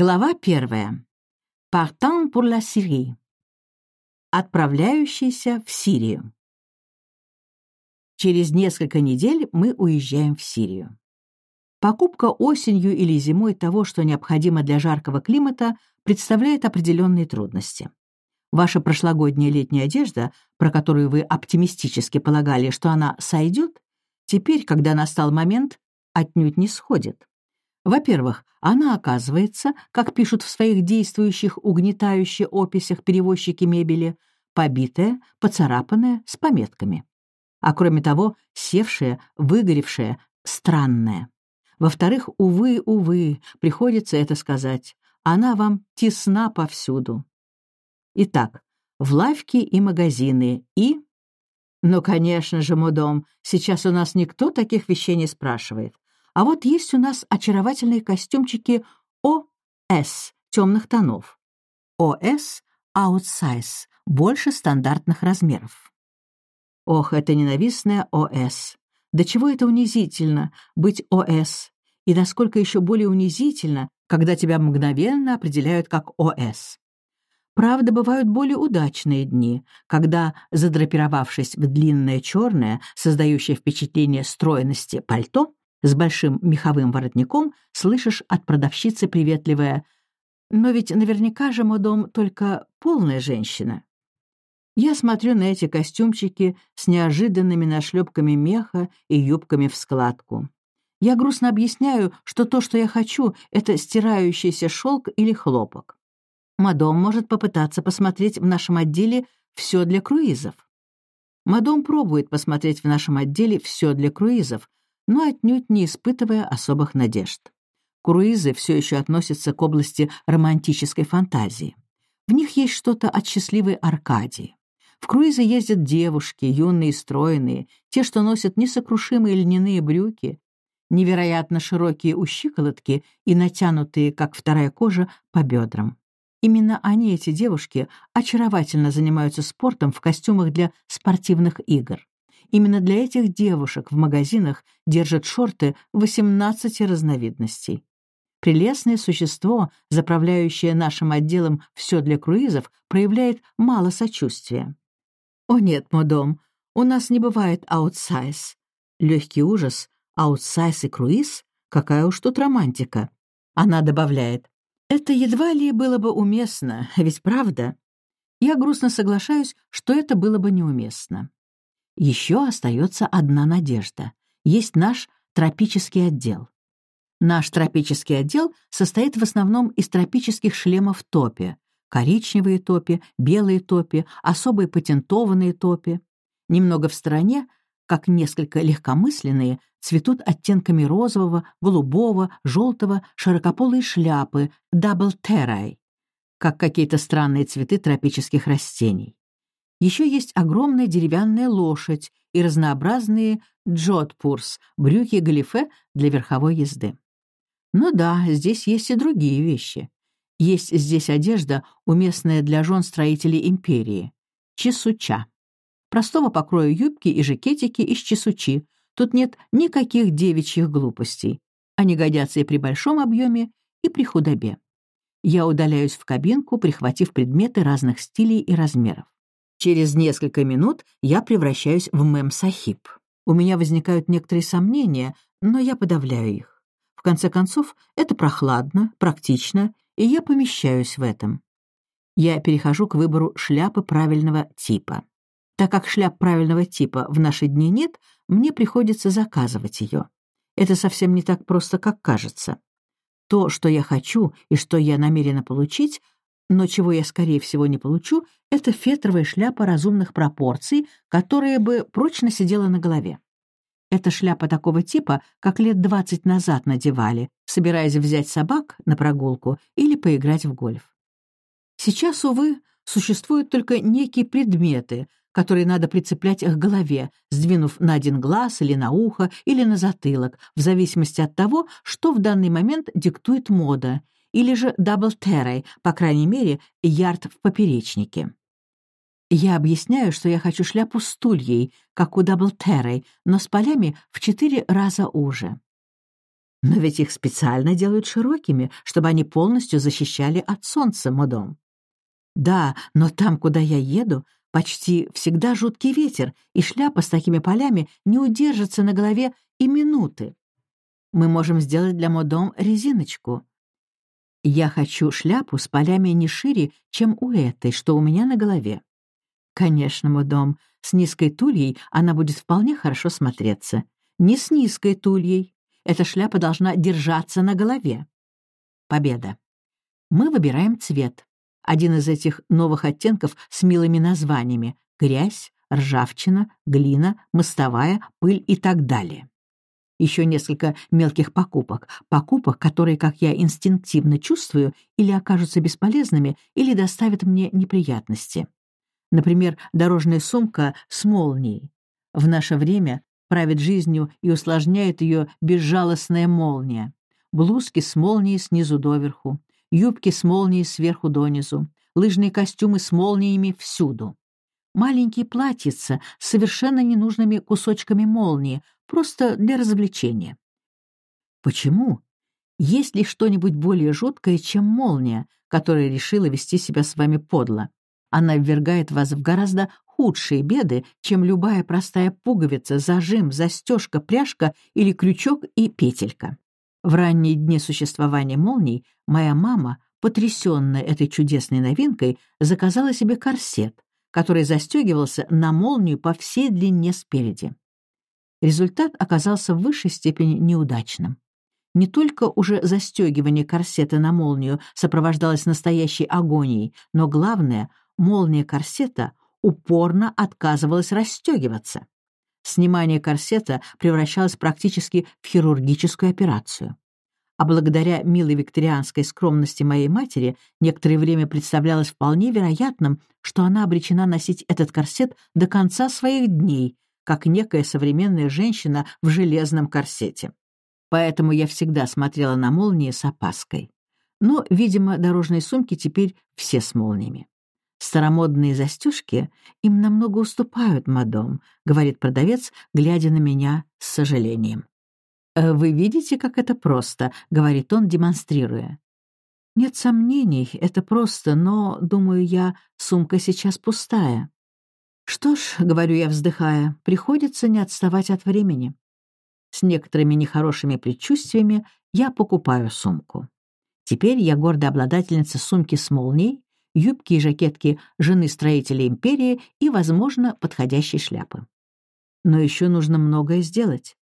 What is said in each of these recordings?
Глава первая. Partant pour la Syrie. Отправляющийся в Сирию. Через несколько недель мы уезжаем в Сирию. Покупка осенью или зимой того, что необходимо для жаркого климата, представляет определенные трудности. Ваша прошлогодняя летняя одежда, про которую вы оптимистически полагали, что она сойдет, теперь, когда настал момент, отнюдь не сходит. Во-первых, она оказывается, как пишут в своих действующих угнетающих описях перевозчики мебели, побитая, поцарапанная, с пометками. А кроме того, севшая, выгоревшая, странная. Во-вторых, увы, увы, приходится это сказать, она вам тесна повсюду. Итак, в лавки и магазины и... Ну, конечно же, мудом, сейчас у нас никто таких вещей не спрашивает. А вот есть у нас очаровательные костюмчики ОС темных тонов. ОС Outsize, больше стандартных размеров. Ох, это ненавистная ОС. До чего это унизительно быть ОС, и насколько еще более унизительно, когда тебя мгновенно определяют как ОС. Правда, бывают более удачные дни, когда, задрапировавшись в длинное черное, создающее впечатление стройности пальто, с большим меховым воротником слышишь от продавщицы приветливое «Но ведь наверняка же, мадом, только полная женщина». Я смотрю на эти костюмчики с неожиданными нашлепками меха и юбками в складку. Я грустно объясняю, что то, что я хочу, это стирающийся шелк или хлопок. Мадом может попытаться посмотреть в нашем отделе все для круизов. Мадом пробует посмотреть в нашем отделе все для круизов, но отнюдь не испытывая особых надежд. Круизы все еще относятся к области романтической фантазии. В них есть что-то от счастливой Аркадии. В круизы ездят девушки, юные стройные, те, что носят несокрушимые льняные брюки, невероятно широкие у щиколотки и натянутые, как вторая кожа, по бедрам. Именно они, эти девушки, очаровательно занимаются спортом в костюмах для спортивных игр. Именно для этих девушек в магазинах держат шорты 18 разновидностей. Прелестное существо, заправляющее нашим отделом все для круизов, проявляет мало сочувствия. «О нет, мадам, у нас не бывает аутсайз». Легкий ужас, аутсайз и круиз? Какая уж тут романтика. Она добавляет, это едва ли было бы уместно, ведь правда? Я грустно соглашаюсь, что это было бы неуместно. Еще остается одна надежда. Есть наш тропический отдел. Наш тропический отдел состоит в основном из тропических шлемов топи. Коричневые топи, белые топи, особые патентованные топи. Немного в стороне, как несколько легкомысленные, цветут оттенками розового, голубого, желтого широкополые шляпы double terai, как какие-то странные цветы тропических растений. Еще есть огромная деревянная лошадь и разнообразные джотпурс, брюки-галифе для верховой езды. Ну да, здесь есть и другие вещи. Есть здесь одежда, уместная для жен строителей империи. Чесуча. Простого покроя юбки и жакетики из чесучи. Тут нет никаких девичьих глупостей. Они годятся и при большом объеме, и при худобе. Я удаляюсь в кабинку, прихватив предметы разных стилей и размеров. Через несколько минут я превращаюсь в мем-сахиб. У меня возникают некоторые сомнения, но я подавляю их. В конце концов, это прохладно, практично, и я помещаюсь в этом. Я перехожу к выбору шляпы правильного типа. Так как шляп правильного типа в наши дни нет, мне приходится заказывать ее. Это совсем не так просто, как кажется. То, что я хочу и что я намерена получить, но чего я, скорее всего, не получу, это фетровая шляпа разумных пропорций, которая бы прочно сидела на голове. Это шляпа такого типа, как лет двадцать назад надевали, собираясь взять собак на прогулку или поиграть в гольф. Сейчас, увы, существуют только некие предметы, которые надо прицеплять к голове, сдвинув на один глаз или на ухо или на затылок, в зависимости от того, что в данный момент диктует мода — или же дабл-террой, по крайней мере, ярд в поперечнике. Я объясняю, что я хочу шляпу с тульей, как у дабл-террой, но с полями в четыре раза уже. Но ведь их специально делают широкими, чтобы они полностью защищали от солнца, мадам. Да, но там, куда я еду, почти всегда жуткий ветер, и шляпа с такими полями не удержится на голове и минуты. Мы можем сделать для модом резиночку. Я хочу шляпу с полями не шире, чем у этой, что у меня на голове. Конечно, модом, с низкой тульей она будет вполне хорошо смотреться. Не с низкой тульей, эта шляпа должна держаться на голове. Победа. Мы выбираем цвет. Один из этих новых оттенков с милыми названиями — грязь, ржавчина, глина, мостовая, пыль и так далее. Еще несколько мелких покупок. Покупок, которые, как я инстинктивно чувствую, или окажутся бесполезными, или доставят мне неприятности. Например, дорожная сумка с молнией. В наше время правит жизнью и усложняет ее безжалостная молния. Блузки с молнией снизу доверху, юбки с молнией сверху донизу, лыжные костюмы с молниями всюду. Маленькие платьица с совершенно ненужными кусочками молнии, просто для развлечения. Почему? Есть ли что-нибудь более жуткое, чем молния, которая решила вести себя с вами подло? Она ввергает вас в гораздо худшие беды, чем любая простая пуговица, зажим, застежка, пряжка или крючок и петелька. В ранние дни существования молний моя мама, потрясенная этой чудесной новинкой, заказала себе корсет, который застегивался на молнию по всей длине спереди. Результат оказался в высшей степени неудачным. Не только уже застегивание корсета на молнию сопровождалось настоящей агонией, но главное, молния корсета упорно отказывалась расстегиваться. Снимание корсета превращалось практически в хирургическую операцию. А благодаря милой викторианской скромности моей матери некоторое время представлялось вполне вероятным, что она обречена носить этот корсет до конца своих дней, как некая современная женщина в железном корсете. Поэтому я всегда смотрела на молнии с опаской. Но, видимо, дорожные сумки теперь все с молниями. Старомодные застежки им намного уступают, мадом, говорит продавец, глядя на меня с сожалением. «Э, «Вы видите, как это просто», — говорит он, демонстрируя. «Нет сомнений, это просто, но, думаю я, сумка сейчас пустая». «Что ж», — говорю я, вздыхая, — «приходится не отставать от времени». С некоторыми нехорошими предчувствиями я покупаю сумку. Теперь я гордая обладательница сумки с молнией, юбки и жакетки жены строителя империи и, возможно, подходящей шляпы. Но еще нужно многое сделать.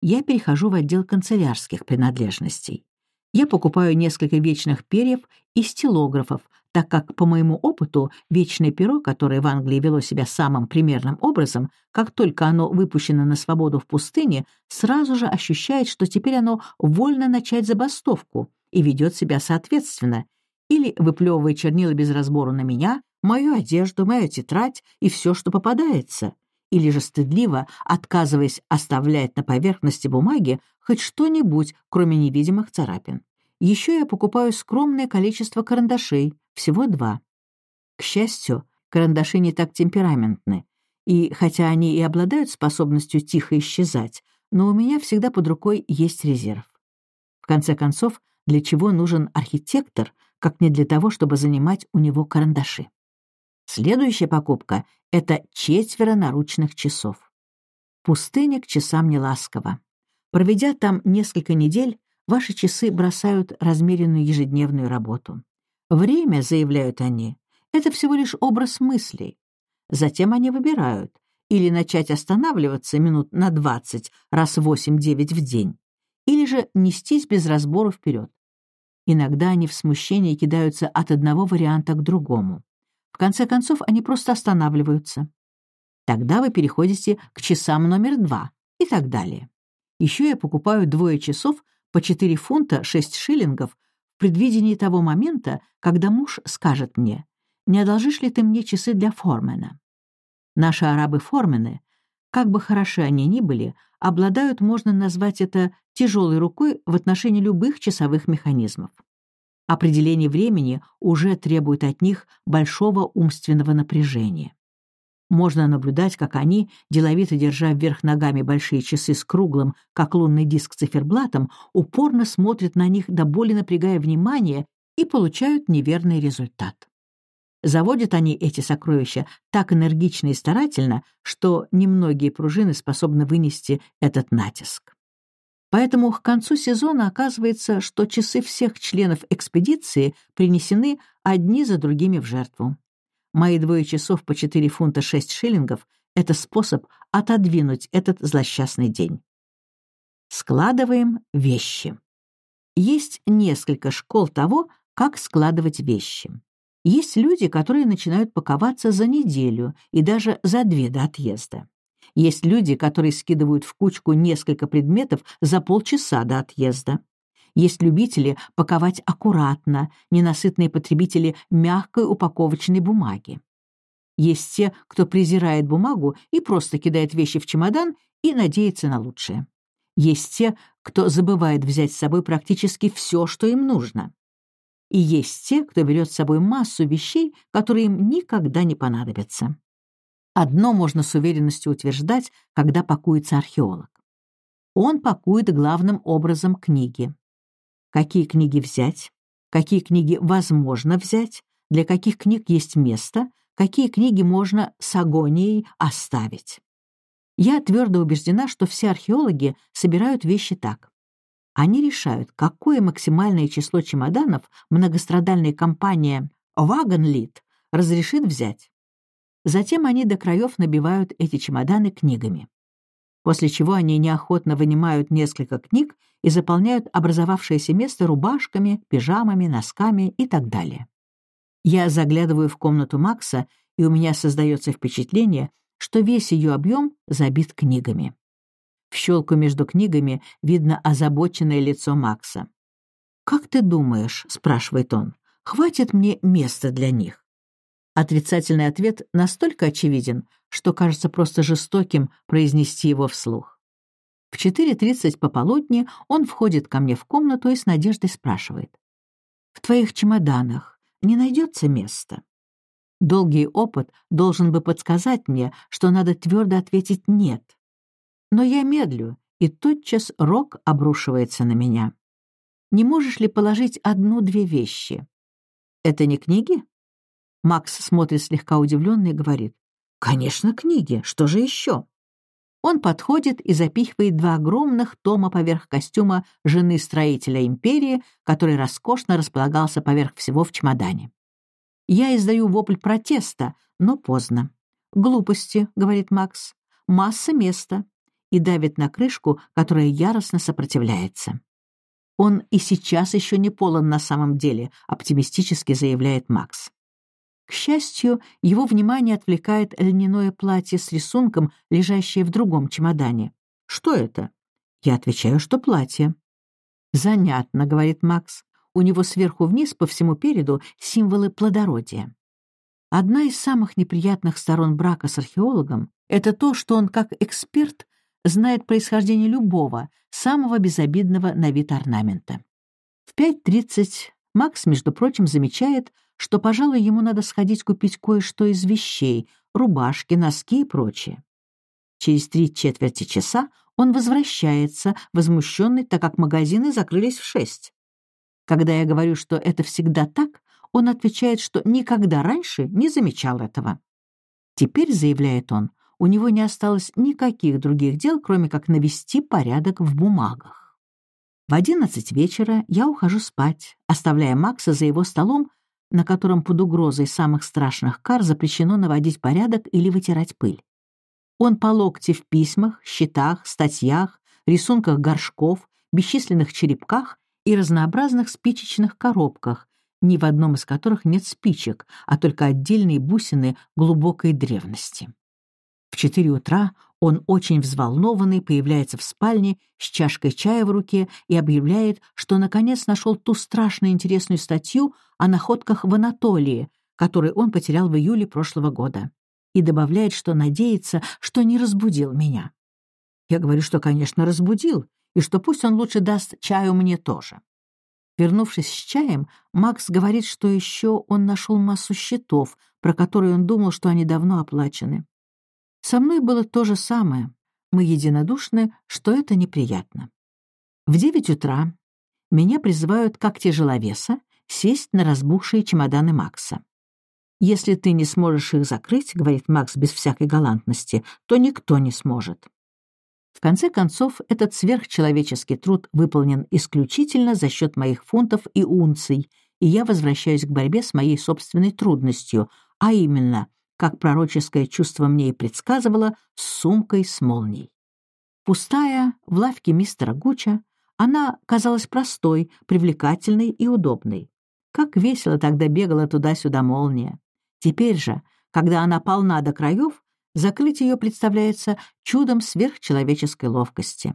Я перехожу в отдел канцелярских принадлежностей. Я покупаю несколько вечных перьев и стилографов, так как, по моему опыту, вечное перо, которое в Англии вело себя самым примерным образом, как только оно выпущено на свободу в пустыне, сразу же ощущает, что теперь оно вольно начать забастовку и ведет себя соответственно, или выплевывая чернила без разбору на меня, мою одежду, мою тетрадь и все, что попадается, или же стыдливо, отказываясь оставлять на поверхности бумаги хоть что-нибудь, кроме невидимых царапин. Еще я покупаю скромное количество карандашей, всего два. К счастью, карандаши не так темпераментны, и хотя они и обладают способностью тихо исчезать, но у меня всегда под рукой есть резерв. В конце концов, для чего нужен архитектор, как не для того, чтобы занимать у него карандаши. Следующая покупка — это четверо наручных часов. Пустыня к часам не ласкова. Проведя там несколько недель, ваши часы бросают размеренную ежедневную работу. Время, заявляют они, это всего лишь образ мыслей. Затем они выбирают или начать останавливаться минут на 20 раз 8-9 в день, или же нестись без разбору вперед. Иногда они в смущении кидаются от одного варианта к другому. В конце концов, они просто останавливаются. Тогда вы переходите к часам номер два и так далее. Еще я покупаю двое часов по 4 фунта 6 шиллингов в предвидении того момента, когда муж скажет мне, «Не одолжишь ли ты мне часы для Формена?» Наши арабы-формены, как бы хороши они ни были, обладают, можно назвать это, тяжелой рукой в отношении любых часовых механизмов. Определение времени уже требует от них большого умственного напряжения. Можно наблюдать, как они, деловито держа вверх ногами большие часы с круглым, как лунный диск циферблатом, упорно смотрят на них, до боли напрягая внимание, и получают неверный результат. Заводят они эти сокровища так энергично и старательно, что немногие пружины способны вынести этот натиск. Поэтому к концу сезона оказывается, что часы всех членов экспедиции принесены одни за другими в жертву. Мои двое часов по 4 фунта 6 шиллингов — это способ отодвинуть этот злосчастный день. Складываем вещи. Есть несколько школ того, как складывать вещи. Есть люди, которые начинают паковаться за неделю и даже за две до отъезда. Есть люди, которые скидывают в кучку несколько предметов за полчаса до отъезда. Есть любители паковать аккуратно, ненасытные потребители мягкой упаковочной бумаги. Есть те, кто презирает бумагу и просто кидает вещи в чемодан и надеется на лучшее. Есть те, кто забывает взять с собой практически все, что им нужно. И есть те, кто берет с собой массу вещей, которые им никогда не понадобятся. Одно можно с уверенностью утверждать, когда пакуется археолог. Он пакует главным образом книги. Какие книги взять? Какие книги возможно взять? Для каких книг есть место? Какие книги можно с агонией оставить? Я твердо убеждена, что все археологи собирают вещи так. Они решают, какое максимальное число чемоданов многострадальная компания «Вагонлит» разрешит взять. Затем они до краев набивают эти чемоданы книгами. После чего они неохотно вынимают несколько книг и заполняют образовавшееся место рубашками, пижамами, носками и так далее. Я заглядываю в комнату Макса, и у меня создается впечатление, что весь ее объем забит книгами. В щелку между книгами видно озабоченное лицо Макса. «Как ты думаешь?» — спрашивает он. «Хватит мне места для них?» Отрицательный ответ настолько очевиден, что кажется просто жестоким произнести его вслух. В 4.30 пополудни он входит ко мне в комнату и с надеждой спрашивает. «В твоих чемоданах не найдется места?» Долгий опыт должен бы подсказать мне, что надо твердо ответить «нет». Но я медлю, и тотчас рок обрушивается на меня. Не можешь ли положить одну-две вещи? Это не книги? Макс смотрит слегка удивленно и говорит. «Конечно, книги. Что же еще?» Он подходит и запихивает два огромных тома поверх костюма жены строителя империи, который роскошно располагался поверх всего в чемодане. Я издаю вопль протеста, но поздно. «Глупости», — говорит Макс, — «масса места», и давит на крышку, которая яростно сопротивляется. «Он и сейчас еще не полон на самом деле», — оптимистически заявляет Макс. К счастью, его внимание отвлекает льняное платье с рисунком, лежащее в другом чемодане. «Что это?» Я отвечаю, что платье. «Занятно», — говорит Макс. У него сверху вниз по всему переду символы плодородия. Одна из самых неприятных сторон брака с археологом — это то, что он, как эксперт, знает происхождение любого, самого безобидного на вид орнамента. В 5.30 Макс, между прочим, замечает, что, пожалуй, ему надо сходить купить кое-что из вещей, рубашки, носки и прочее. Через три четверти часа он возвращается, возмущенный, так как магазины закрылись в шесть. Когда я говорю, что это всегда так, он отвечает, что никогда раньше не замечал этого. Теперь, заявляет он, у него не осталось никаких других дел, кроме как навести порядок в бумагах. В одиннадцать вечера я ухожу спать, оставляя Макса за его столом на котором под угрозой самых страшных кар запрещено наводить порядок или вытирать пыль. Он по локти в письмах, счетах, статьях, рисунках горшков, бесчисленных черепках и разнообразных спичечных коробках, ни в одном из которых нет спичек, а только отдельные бусины глубокой древности. В четыре утра он очень взволнованный появляется в спальне с чашкой чая в руке и объявляет, что наконец нашел ту страшно интересную статью о находках в Анатолии, которую он потерял в июле прошлого года, и добавляет, что надеется, что не разбудил меня. Я говорю, что, конечно, разбудил, и что пусть он лучше даст чаю мне тоже. Вернувшись с чаем, Макс говорит, что еще он нашел массу счетов, про которые он думал, что они давно оплачены. Со мной было то же самое. Мы единодушны, что это неприятно. В девять утра меня призывают как тяжеловеса сесть на разбухшие чемоданы Макса. «Если ты не сможешь их закрыть, — говорит Макс без всякой галантности, — то никто не сможет». В конце концов, этот сверхчеловеческий труд выполнен исключительно за счет моих фунтов и унций, и я возвращаюсь к борьбе с моей собственной трудностью, а именно, как пророческое чувство мне и предсказывало, с сумкой с молнией. Пустая, в лавке мистера Гуча, она казалась простой, привлекательной и удобной. Как весело тогда бегала туда-сюда молния. Теперь же, когда она полна до краев, закрыть ее представляется чудом сверхчеловеческой ловкости.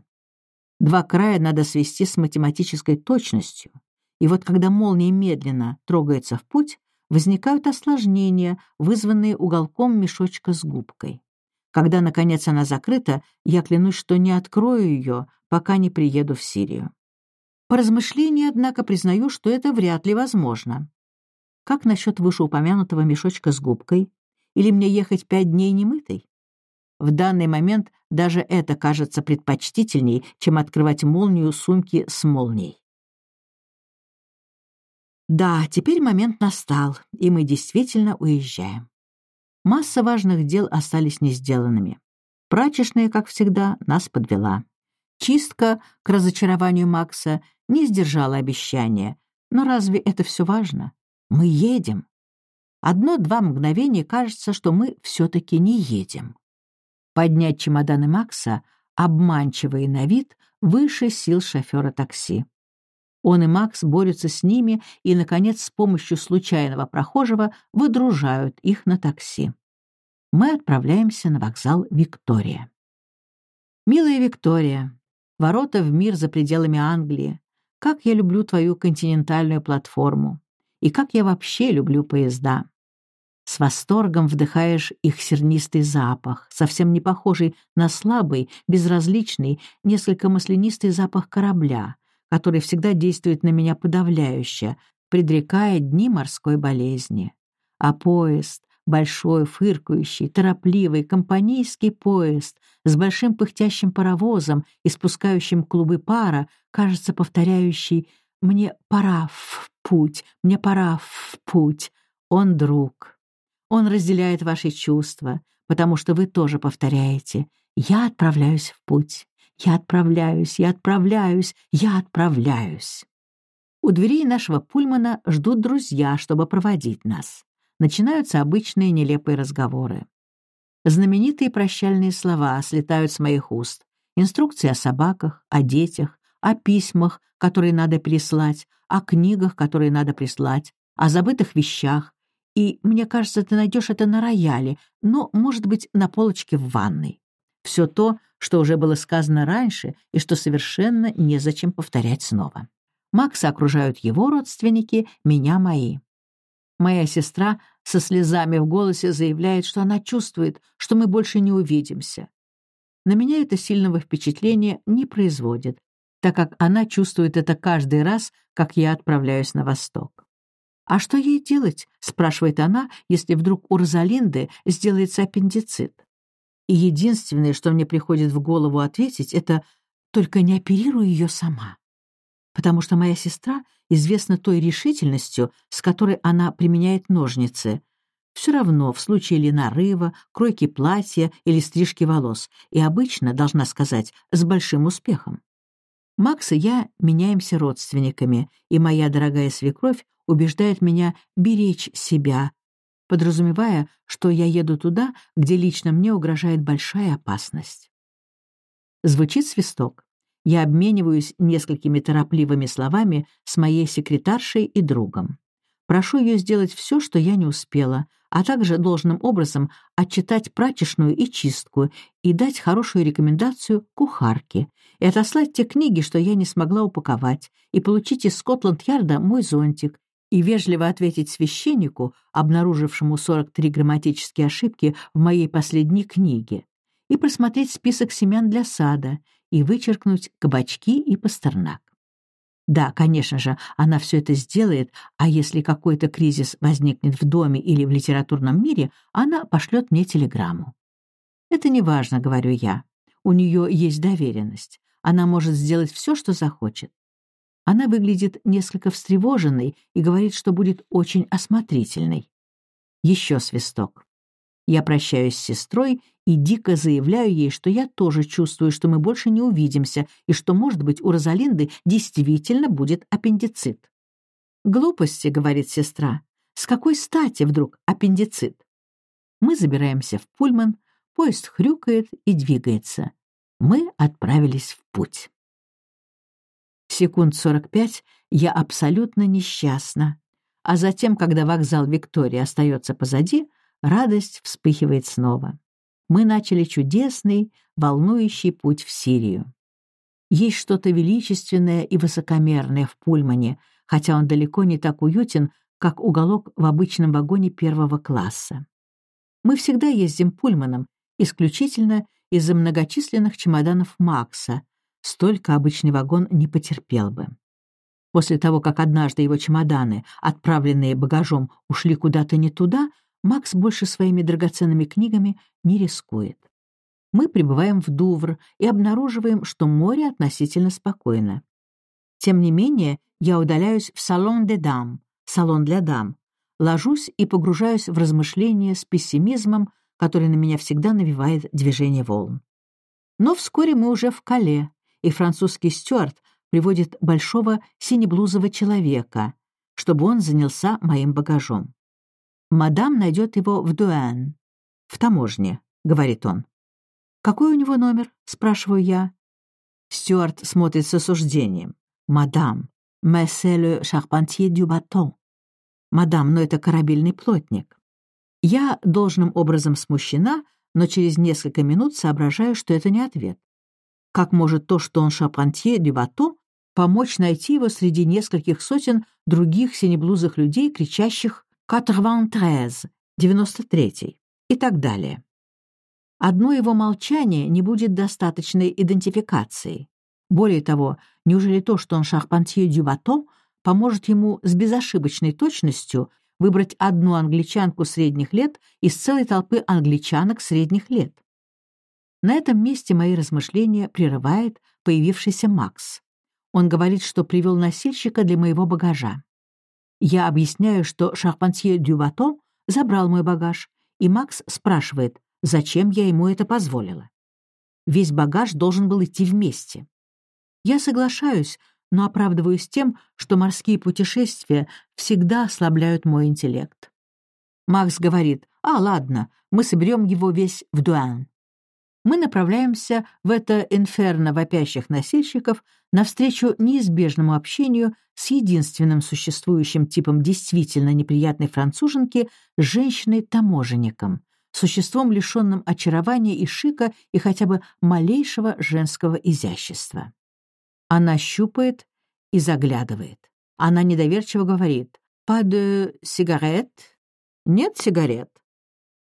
Два края надо свести с математической точностью, и вот когда молния медленно трогается в путь, возникают осложнения, вызванные уголком мешочка с губкой. Когда, наконец, она закрыта, я клянусь, что не открою ее, пока не приеду в Сирию. По размышлении, однако, признаю, что это вряд ли возможно. Как насчет вышеупомянутого мешочка с губкой? Или мне ехать пять дней немытой? В данный момент даже это кажется предпочтительней, чем открывать молнию сумки с молнией. Да, теперь момент настал, и мы действительно уезжаем. Масса важных дел остались не сделанными. Прачечная, как всегда, нас подвела. Чистка, к разочарованию Макса, не сдержала обещания. Но разве это все важно? Мы едем. Одно-два мгновения кажется, что мы все-таки не едем. Поднять чемоданы Макса, обманчивые на вид, выше сил шофера такси. Он и Макс борются с ними и, наконец, с помощью случайного прохожего выдружают их на такси. Мы отправляемся на вокзал Виктория. «Милая Виктория, ворота в мир за пределами Англии. Как я люблю твою континентальную платформу. И как я вообще люблю поезда. С восторгом вдыхаешь их сернистый запах, совсем не похожий на слабый, безразличный, несколько маслянистый запах корабля, который всегда действует на меня подавляюще, предрекая дни морской болезни. А поезд, большой, фыркающий, торопливый, компанейский поезд с большим пыхтящим паровозом, испускающим клубы пара, кажется повторяющий «Мне пора в путь, мне пора в путь». Он друг. Он разделяет ваши чувства, потому что вы тоже повторяете «Я отправляюсь в путь, я отправляюсь, я отправляюсь, я отправляюсь». У дверей нашего пульмана ждут друзья, чтобы проводить нас начинаются обычные нелепые разговоры. Знаменитые прощальные слова слетают с моих уст. Инструкции о собаках, о детях, о письмах, которые надо переслать, о книгах, которые надо прислать, о забытых вещах. И, мне кажется, ты найдешь это на рояле, но, может быть, на полочке в ванной. Все то, что уже было сказано раньше и что совершенно незачем повторять снова. Макса окружают его родственники, меня мои. Моя сестра со слезами в голосе заявляет, что она чувствует, что мы больше не увидимся. На меня это сильного впечатления не производит, так как она чувствует это каждый раз, как я отправляюсь на восток. «А что ей делать?» — спрашивает она, если вдруг у Розалинды сделается аппендицит. И единственное, что мне приходит в голову ответить, это «только не оперируй ее сама» потому что моя сестра известна той решительностью, с которой она применяет ножницы. Все равно в случае ли нарыва, кройки платья или стрижки волос, и обычно, должна сказать, с большим успехом. Макс и я меняемся родственниками, и моя дорогая свекровь убеждает меня беречь себя, подразумевая, что я еду туда, где лично мне угрожает большая опасность. Звучит свисток я обмениваюсь несколькими торопливыми словами с моей секретаршей и другом. Прошу ее сделать все, что я не успела, а также должным образом отчитать прачечную и чистку и дать хорошую рекомендацию кухарке, и отослать те книги, что я не смогла упаковать, и получить из Скотланд-Ярда мой зонтик, и вежливо ответить священнику, обнаружившему 43 грамматические ошибки в моей последней книге, и просмотреть список семян для сада, и вычеркнуть кабачки и пастернак. Да, конечно же, она все это сделает, а если какой-то кризис возникнет в доме или в литературном мире, она пошлет мне телеграмму. Это не важно, говорю я. У нее есть доверенность. Она может сделать все, что захочет. Она выглядит несколько встревоженной и говорит, что будет очень осмотрительной. Еще свисток. Я прощаюсь с сестрой и дико заявляю ей, что я тоже чувствую, что мы больше не увидимся и что, может быть, у Розалинды действительно будет аппендицит. «Глупости», — говорит сестра. «С какой стати вдруг аппендицит?» Мы забираемся в пульман, поезд хрюкает и двигается. Мы отправились в путь. Секунд сорок пять я абсолютно несчастна, а затем, когда вокзал Виктории остается позади, радость вспыхивает снова. Мы начали чудесный, волнующий путь в Сирию. Есть что-то величественное и высокомерное в Пульмане, хотя он далеко не так уютен, как уголок в обычном вагоне первого класса. Мы всегда ездим Пульманом, исключительно из-за многочисленных чемоданов Макса, столько обычный вагон не потерпел бы. После того, как однажды его чемоданы, отправленные багажом, ушли куда-то не туда, Макс больше своими драгоценными книгами не рискует. Мы прибываем в Дувр и обнаруживаем, что море относительно спокойно. Тем не менее, я удаляюсь в салон де дам, салон для дам, ложусь и погружаюсь в размышления с пессимизмом, который на меня всегда навевает движение волн. Но вскоре мы уже в Кале, и французский стюард приводит большого синеблузого человека, чтобы он занялся моим багажом. «Мадам найдет его в Дуэн, в таможне», — говорит он. «Какой у него номер?» — спрашиваю я. Стюарт смотрит с осуждением. «Мадам, c'est le charpentier du bateau». «Мадам, но это корабельный плотник». Я должным образом смущена, но через несколько минут соображаю, что это не ответ. Как может то, что он шапантье дю бато, помочь найти его среди нескольких сотен других синеблузых людей, кричащих «Катрван-трез», «93» и так далее. Одно его молчание не будет достаточной идентификацией. Более того, неужели то, что он шарпантье дю бато, поможет ему с безошибочной точностью выбрать одну англичанку средних лет из целой толпы англичанок средних лет? На этом месте мои размышления прерывает появившийся Макс. Он говорит, что привел носильщика для моего багажа. Я объясняю, что Шарпантье Дюбато забрал мой багаж, и Макс спрашивает, зачем я ему это позволила. Весь багаж должен был идти вместе. Я соглашаюсь, но оправдываюсь тем, что морские путешествия всегда ослабляют мой интеллект. Макс говорит, «А, ладно, мы соберем его весь в Дуан» мы направляемся в это инферно вопящих носильщиков навстречу неизбежному общению с единственным существующим типом действительно неприятной француженки — женщиной-таможенником, существом, лишенным очарования и шика и хотя бы малейшего женского изящества. Она щупает и заглядывает. Она недоверчиво говорит «Pas сигарет?» «Нет сигарет?»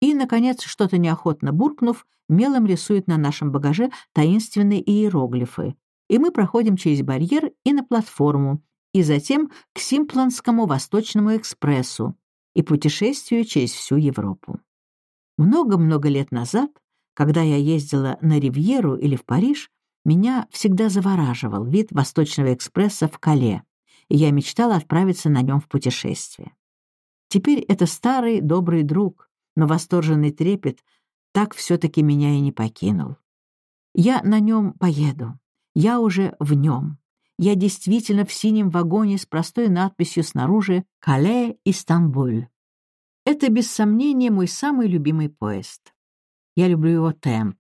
И, наконец, что-то неохотно буркнув, мелом рисует на нашем багаже таинственные иероглифы, и мы проходим через барьер и на платформу, и затем к Симпланскому Восточному экспрессу и путешествию через всю Европу. Много-много лет назад, когда я ездила на Ривьеру или в Париж, меня всегда завораживал вид Восточного экспресса в Кале, и я мечтала отправиться на нем в путешествие. Теперь это старый добрый друг, но восторженный трепет так все-таки меня и не покинул. Я на нем поеду. Я уже в нем. Я действительно в синем вагоне с простой надписью снаружи «Кале, Истанбуль». Это, без сомнения, мой самый любимый поезд. Я люблю его темп.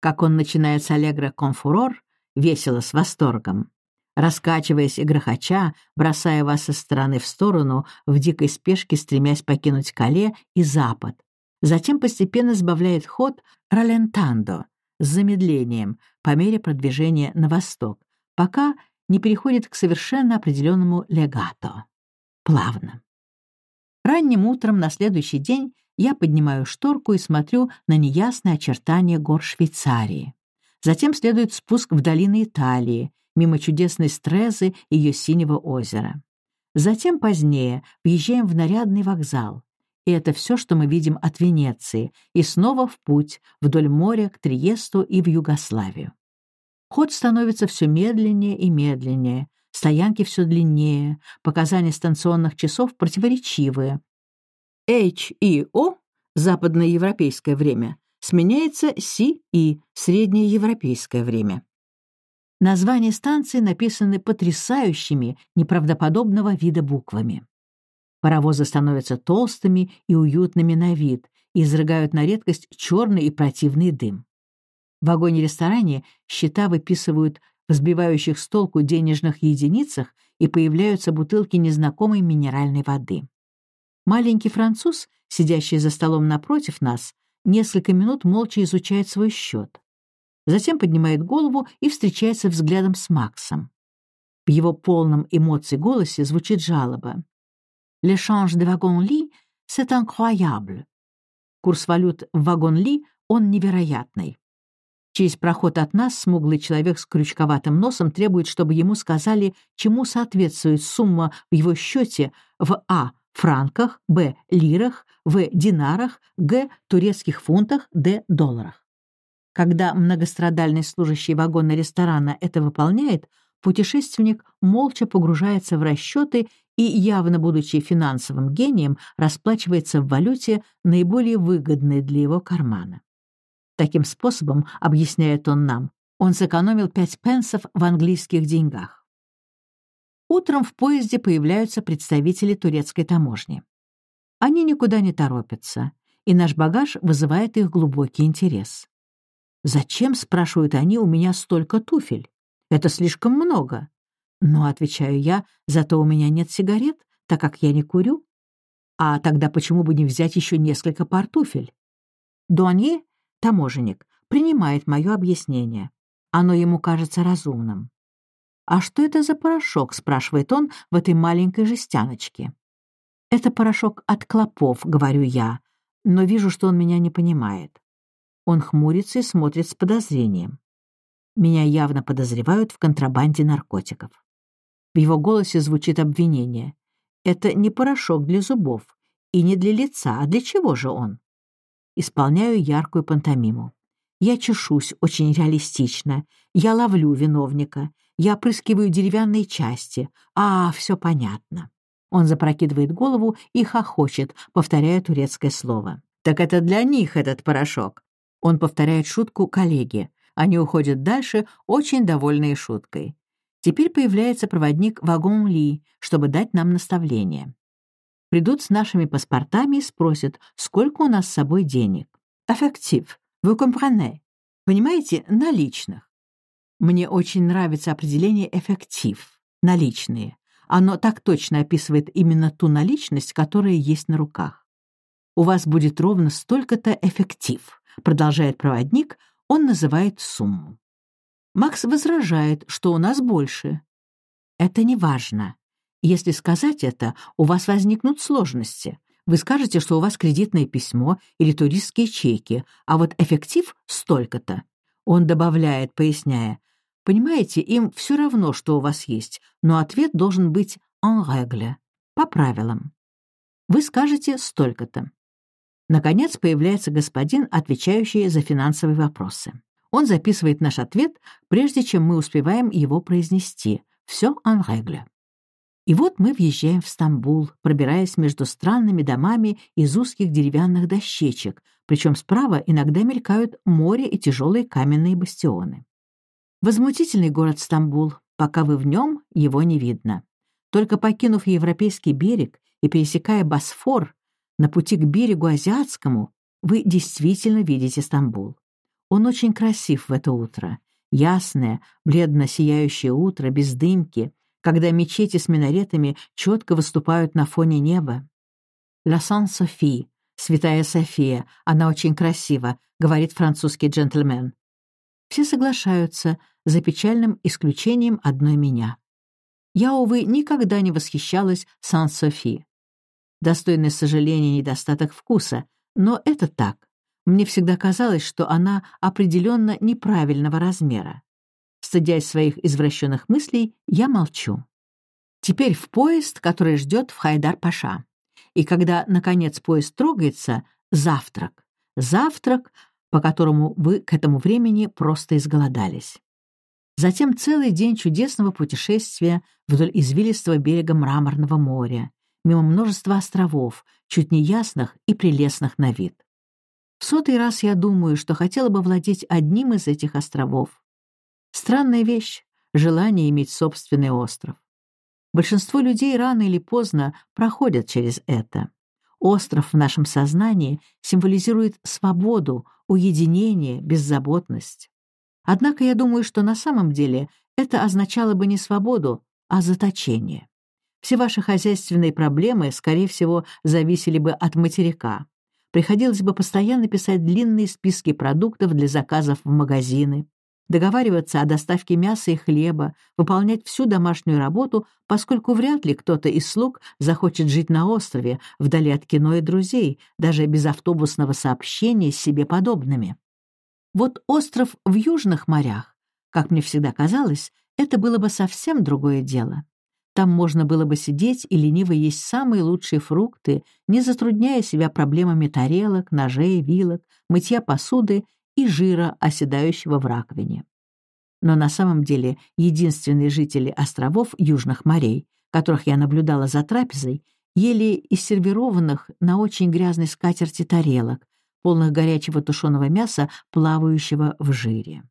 Как он начинает с аллегро конфурор, весело, с восторгом. Раскачиваясь и грохоча, бросая вас из стороны в сторону, в дикой спешке стремясь покинуть Кале и Запад, Затем постепенно сбавляет ход ралентандо с замедлением по мере продвижения на восток, пока не переходит к совершенно определенному легато. Плавно. Ранним утром на следующий день я поднимаю шторку и смотрю на неясные очертания гор Швейцарии. Затем следует спуск в долины Италии, мимо чудесной Стрезы и ее синего озера. Затем позднее въезжаем в нарядный вокзал, И это все, что мы видим от Венеции, и снова в путь, вдоль моря, к Триесту и в Югославию. Ход становится все медленнее и медленнее, стоянки все длиннее, показания станционных часов противоречивые. H и O, западноевропейское время, сменяется C и среднеевропейское время. Названия станций написаны потрясающими, неправдоподобного вида буквами. Паровозы становятся толстыми и уютными на вид и изрыгают на редкость черный и противный дым. В вагоне-ресторане счета выписывают в сбивающих с толку денежных единицах и появляются бутылки незнакомой минеральной воды. Маленький француз, сидящий за столом напротив нас, несколько минут молча изучает свой счет затем поднимает голову и встречается взглядом с Максом. В его полном эмоций голосе звучит жалоба. «L'échange de wagon-lit, c'est incroyable». Курс валют в вагон-ли, он невероятный. Через проход от нас смуглый человек с крючковатым носом требует, чтобы ему сказали, чему соответствует сумма в его счете в А. франках, Б. лирах, В. динарах, Г. турецких фунтах, Д. долларах. Когда многострадальный служащий вагона ресторана это выполняет, путешественник молча погружается в расчеты и, явно будучи финансовым гением, расплачивается в валюте, наиболее выгодной для его кармана. Таким способом, объясняет он нам, он сэкономил пять пенсов в английских деньгах. Утром в поезде появляются представители турецкой таможни. Они никуда не торопятся, и наш багаж вызывает их глубокий интерес. «Зачем, — спрашивают они, — у меня столько туфель? Это слишком много». «Но, — отвечаю я, — зато у меня нет сигарет, так как я не курю. А тогда почему бы не взять еще несколько пар туфель?» Дуанье, таможенник, принимает мое объяснение. Оно ему кажется разумным. «А что это за порошок?» — спрашивает он в этой маленькой жестяночке. «Это порошок от клопов», — говорю я, но вижу, что он меня не понимает. Он хмурится и смотрит с подозрением. Меня явно подозревают в контрабанде наркотиков. В его голосе звучит обвинение. Это не порошок для зубов и не для лица, а для чего же он? Исполняю яркую пантомиму. Я чешусь очень реалистично. Я ловлю виновника. Я опрыскиваю деревянные части. А, все понятно. Он запрокидывает голову и хохочет, повторяя турецкое слово. «Так это для них этот порошок. Он повторяет шутку коллеге. Они уходят дальше, очень довольные шуткой. Теперь появляется проводник Вагон Ли, чтобы дать нам наставление. Придут с нашими паспортами и спросят, сколько у нас с собой денег. Аффектив. Вы comprenez? Понимаете, наличных. Мне очень нравится определение «эффектив» — наличные. Оно так точно описывает именно ту наличность, которая есть на руках. У вас будет ровно столько-то эффектив продолжает проводник, он называет сумму. Макс возражает, что у нас больше. Это не важно. Если сказать это, у вас возникнут сложности. Вы скажете, что у вас кредитное письмо или туристские чеки, а вот эффектив столько-то. Он добавляет, поясняя, понимаете, им все равно, что у вас есть, но ответ должен быть en règle, по правилам. Вы скажете столько-то. Наконец появляется господин, отвечающий за финансовые вопросы. Он записывает наш ответ, прежде чем мы успеваем его произнести. Все en règle. И вот мы въезжаем в Стамбул, пробираясь между странными домами из узких деревянных дощечек, причем справа иногда мелькают море и тяжелые каменные бастионы. Возмутительный город Стамбул, пока вы в нем, его не видно. Только покинув европейский берег и пересекая Босфор, на пути к берегу Азиатскому вы действительно видите Стамбул. Он очень красив в это утро. Ясное, бледно сияющее утро, без дымки, когда мечети с минаретами четко выступают на фоне неба. «Ла Сан-Софи», «Святая София», она очень красива», — говорит французский джентльмен. Все соглашаются, за печальным исключением одной меня. Я, увы, никогда не восхищалась Сан-Софи достойный сожаления недостаток вкуса, но это так. Мне всегда казалось, что она определенно неправильного размера. Стыдясь своих извращенных мыслей, я молчу. Теперь в поезд, который ждет в Хайдар-Паша. И когда, наконец, поезд трогается, завтрак. Завтрак, по которому вы к этому времени просто изголодались. Затем целый день чудесного путешествия вдоль извилистого берега Мраморного моря, мимо множества островов, чуть неясных и прелестных на вид. В сотый раз я думаю, что хотела бы владеть одним из этих островов. Странная вещь — желание иметь собственный остров. Большинство людей рано или поздно проходят через это. Остров в нашем сознании символизирует свободу, уединение, беззаботность. Однако я думаю, что на самом деле это означало бы не свободу, а заточение. Все ваши хозяйственные проблемы, скорее всего, зависели бы от материка. Приходилось бы постоянно писать длинные списки продуктов для заказов в магазины, договариваться о доставке мяса и хлеба, выполнять всю домашнюю работу, поскольку вряд ли кто-то из слуг захочет жить на острове, вдали от кино и друзей, даже без автобусного сообщения с себе подобными. Вот остров в южных морях, как мне всегда казалось, это было бы совсем другое дело. Там можно было бы сидеть и лениво есть самые лучшие фрукты, не затрудняя себя проблемами тарелок, ножей, вилок, мытья посуды и жира, оседающего в раковине. Но на самом деле единственные жители островов Южных морей, которых я наблюдала за трапезой, ели из сервированных на очень грязной скатерти тарелок, полных горячего тушеного мяса, плавающего в жире.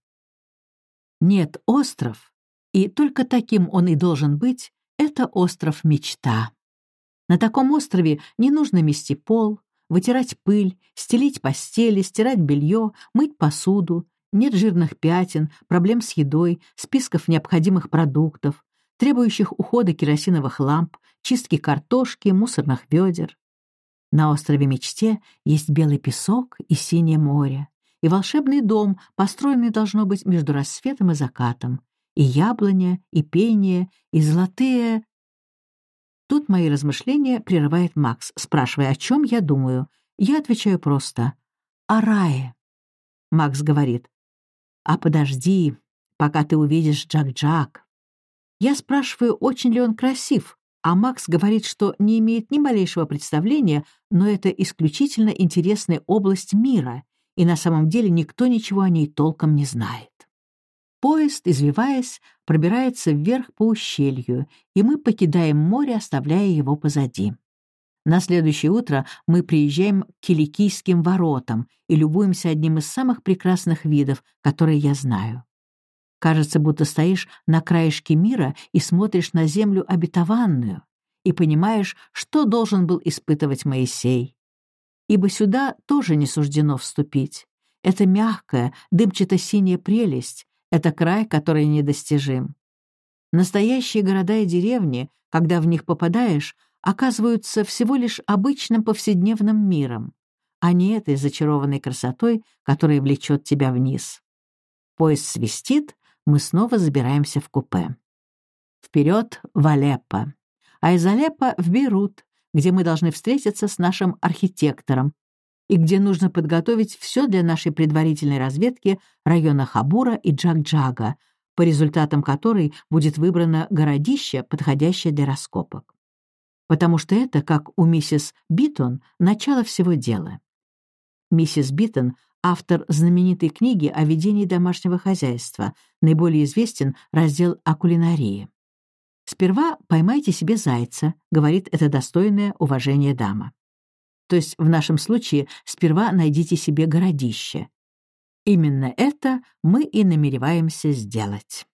Нет, остров, и только таким он и должен быть, это остров мечта. На таком острове не нужно мести пол, вытирать пыль, стелить постели, стирать белье, мыть посуду. Нет жирных пятен, проблем с едой, списков необходимых продуктов, требующих ухода керосиновых ламп, чистки картошки, мусорных ведер. На острове Мечте есть белый песок и синее море, и волшебный дом, построенный должно быть между рассветом и закатом, и яблоня, и пение, и золотые Тут мои размышления прерывает Макс, спрашивая, о чем я думаю. Я отвечаю просто «О рае». Макс говорит «А подожди, пока ты увидишь Джак-Джак». Я спрашиваю, очень ли он красив, а Макс говорит, что не имеет ни малейшего представления, но это исключительно интересная область мира, и на самом деле никто ничего о ней толком не знает. Поезд, извиваясь, пробирается вверх по ущелью, и мы покидаем море, оставляя его позади. На следующее утро мы приезжаем к Киликийским воротам и любуемся одним из самых прекрасных видов, которые я знаю. Кажется, будто стоишь на краешке мира и смотришь на землю обетованную, и понимаешь, что должен был испытывать Моисей. Ибо сюда тоже не суждено вступить. Это мягкая, дымчато-синяя прелесть, это край, который недостижим. Настоящие города и деревни, когда в них попадаешь, оказываются всего лишь обычным повседневным миром, а не этой зачарованной красотой, которая влечет тебя вниз. Поезд свистит, мы снова забираемся в купе. Вперед в Алеппо, а из Алеппо в Бейрут, где мы должны встретиться с нашим архитектором, и где нужно подготовить все для нашей предварительной разведки района Хабура и Джак-Джага, по результатам которой будет выбрано городище, подходящее для раскопок. Потому что это, как у миссис Битон, начало всего дела. Миссис Битон — автор знаменитой книги о ведении домашнего хозяйства, наиболее известен раздел о кулинарии. «Сперва поймайте себе зайца», — говорит эта достойная уважения дама. То есть в нашем случае сперва найдите себе городище. Именно это мы и намереваемся сделать.